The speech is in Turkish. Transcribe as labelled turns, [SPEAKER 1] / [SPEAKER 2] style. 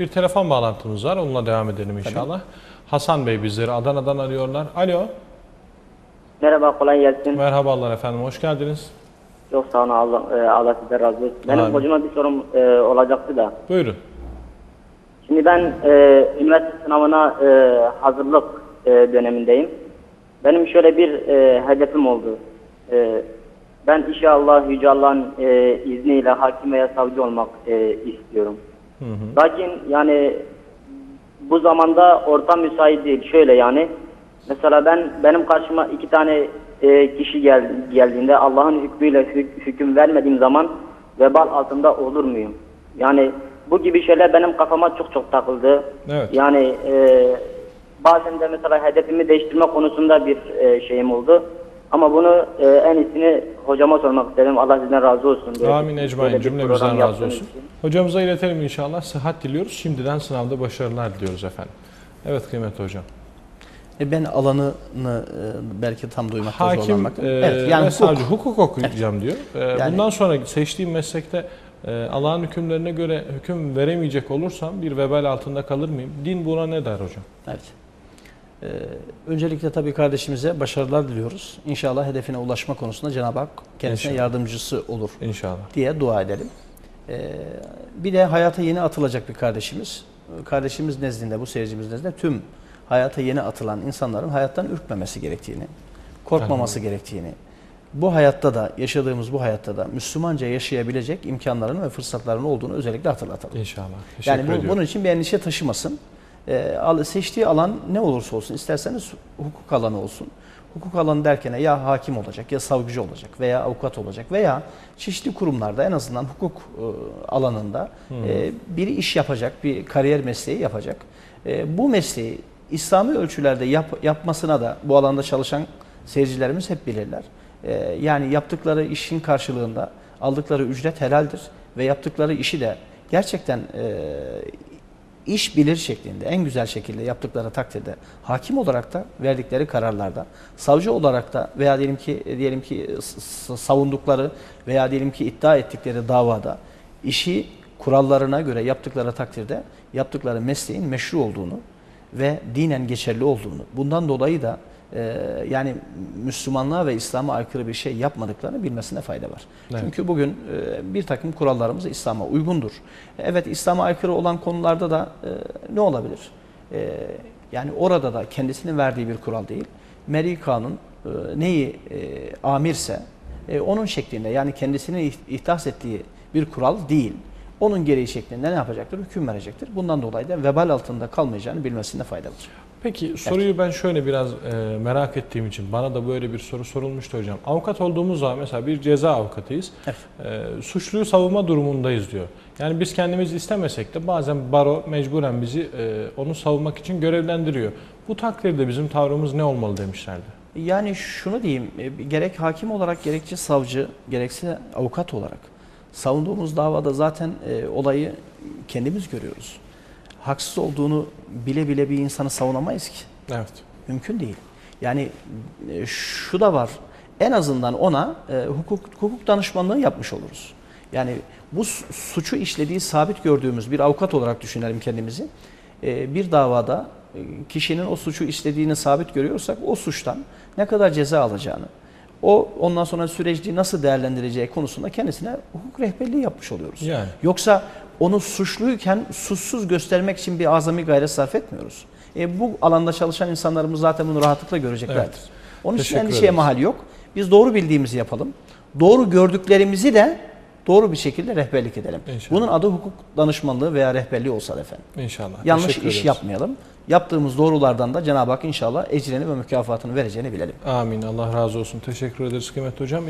[SPEAKER 1] Bir telefon bağlantımız var. Onunla devam edelim inşallah. Hasan Bey bizleri Adana'dan arıyorlar. Alo.
[SPEAKER 2] Merhaba, kolay gelsin.
[SPEAKER 1] Merhabalar efendim. Hoş geldiniz.
[SPEAKER 2] Çok sağ olun, Allah, e, Allah sizden razı olsun. Benim
[SPEAKER 1] Amin.
[SPEAKER 2] hocama bir sorum e, olacaktı da.
[SPEAKER 1] Buyurun.
[SPEAKER 2] Şimdi ben e, üniversite sınavına e, hazırlık e, dönemindeyim. Benim şöyle bir e, hedefim oldu. E, ben inşallah Yüce Allah'ın e, izniyle hakim veya savcı olmak e, istiyorum. Lakin yani bu zamanda ortam müsait değil. Şöyle yani mesela ben benim karşıma iki tane e, kişi gel, geldiğinde Allah'ın hükmüyle hük- hüküm vermediğim zaman vebal altında olur muyum? Yani bu gibi şeyler benim kafama çok çok takıldı.
[SPEAKER 1] Evet.
[SPEAKER 2] Yani e, bazen de mesela hedefimi değiştirme konusunda bir e, şeyim oldu. Ama bunu e, en iyisini hocama sormak istedim. Allah sizden razı olsun. Böyle-
[SPEAKER 1] Amin ecmain cümlemizden razı olsun.
[SPEAKER 2] için.
[SPEAKER 1] Hocamıza iletelim inşallah. Sıhhat diliyoruz. Şimdiden sınavda başarılar diliyoruz efendim. Evet kıymetli hocam.
[SPEAKER 3] E ben alanını e, belki tam duymakta
[SPEAKER 1] Hakim
[SPEAKER 3] zorlanmakta.
[SPEAKER 1] e,
[SPEAKER 3] evet, yani hukuk.
[SPEAKER 1] savcı hukuk okuyacağım diyor. E,
[SPEAKER 3] Yani-
[SPEAKER 1] bundan sonra seçtiğim meslekte e, Allah'ın hükümlerine göre hüküm veremeyecek olursam bir vebal altında kalır mıyım? Din buna ne der hocam?
[SPEAKER 3] Evet. Ee, öncelikle tabii kardeşimize başarılar diliyoruz. İnşallah hedefine ulaşma konusunda Cenab-ı Hak kendisine
[SPEAKER 1] İnşallah.
[SPEAKER 3] yardımcısı olur
[SPEAKER 1] İnşallah.
[SPEAKER 3] diye dua edelim. Ee, bir de hayata yeni atılacak bir kardeşimiz. Kardeşimiz nezdinde, bu seyircimiz nezdinde tüm hayata yeni atılan insanların hayattan ürkmemesi gerektiğini, korkmaması gerektiğini, bu hayatta da, yaşadığımız bu hayatta da Müslümanca yaşayabilecek imkanların ve fırsatların olduğunu özellikle hatırlatalım.
[SPEAKER 1] İnşallah. Teşekkür
[SPEAKER 3] Yani bu,
[SPEAKER 1] ediyorum.
[SPEAKER 3] bunun için bir endişe taşımasın. Al- seçtiği alan ne olursa olsun, isterseniz hukuk alanı olsun. Hukuk alanı derken ya hakim olacak, ya savcı olacak veya avukat olacak veya çeşitli kurumlarda en azından hukuk e, alanında e, bir iş yapacak, bir kariyer mesleği yapacak. E, bu mesleği İslami ölçülerde yap- yapmasına da bu alanda çalışan seyircilerimiz hep bilirler. E, yani yaptıkları işin karşılığında aldıkları ücret helaldir ve yaptıkları işi de gerçekten e, iş bilir şeklinde en güzel şekilde yaptıkları takdirde hakim olarak da verdikleri kararlarda savcı olarak da veya diyelim ki diyelim ki s- savundukları veya diyelim ki iddia ettikleri davada işi kurallarına göre yaptıkları takdirde yaptıkları mesleğin meşru olduğunu ve dinen geçerli olduğunu bundan dolayı da e, yani Müslümanlığa ve İslam'a aykırı bir şey yapmadıklarını bilmesine fayda var.
[SPEAKER 1] Evet.
[SPEAKER 3] Çünkü bugün e, bir takım kurallarımız İslam'a uygundur. Evet İslam'a aykırı olan konularda da e, ne olabilir? E, yani orada da kendisinin verdiği bir kural değil. Meri kanun e, neyi e, amirse e, onun şeklinde yani kendisinin iht- ihdas ettiği bir kural değil. Onun gereği şeklinde ne yapacaktır? Hüküm verecektir. Bundan dolayı da vebal altında kalmayacağını bilmesinde fayda var.
[SPEAKER 1] Peki soruyu ben şöyle biraz e, merak ettiğim için bana da böyle bir soru sorulmuştu hocam. Avukat olduğumuz zaman mesela bir ceza avukatıyız.
[SPEAKER 3] Evet.
[SPEAKER 1] E, suçluyu savunma durumundayız diyor. Yani biz kendimiz istemesek de bazen baro mecburen bizi e, onu savunmak için görevlendiriyor. Bu takdirde bizim tavrımız ne olmalı demişlerdi.
[SPEAKER 3] Yani şunu diyeyim, e, gerek hakim olarak gerekçe savcı, gerekse avukat olarak savunduğumuz davada zaten e, olayı kendimiz görüyoruz. Haksız olduğunu bile bile bir insanı savunamayız ki.
[SPEAKER 1] Evet.
[SPEAKER 3] Mümkün değil. Yani e, şu da var. En azından ona e, hukuk hukuk danışmanlığı yapmış oluruz. Yani bu su- suçu işlediği sabit gördüğümüz bir avukat olarak düşünelim kendimizi. E, bir davada e, kişinin o suçu işlediğini sabit görüyorsak o suçtan ne kadar ceza alacağını, o ondan sonra süreci nasıl değerlendireceği konusunda kendisine hukuk rehberliği yapmış oluyoruz.
[SPEAKER 1] Yani.
[SPEAKER 3] Yoksa onu suçluyken suçsuz göstermek için bir azami gayret sarf etmiyoruz. E, bu alanda çalışan insanlarımız zaten bunu rahatlıkla göreceklerdir.
[SPEAKER 1] Evet.
[SPEAKER 3] Onun için
[SPEAKER 1] Teşekkür
[SPEAKER 3] endişeye
[SPEAKER 1] ederiz.
[SPEAKER 3] mahal yok. Biz doğru bildiğimizi yapalım. Doğru gördüklerimizi de doğru bir şekilde rehberlik edelim.
[SPEAKER 1] İnşallah.
[SPEAKER 3] Bunun adı hukuk danışmanlığı veya rehberliği olsa efendim.
[SPEAKER 1] İnşallah.
[SPEAKER 3] Yanlış
[SPEAKER 1] Teşekkür
[SPEAKER 3] iş
[SPEAKER 1] ederiz.
[SPEAKER 3] yapmayalım. Yaptığımız doğrulardan da Cenab-ı Hak inşallah ecrini ve mükafatını vereceğini bilelim.
[SPEAKER 1] Amin. Allah razı olsun. Teşekkür ederiz kıymetli hocam.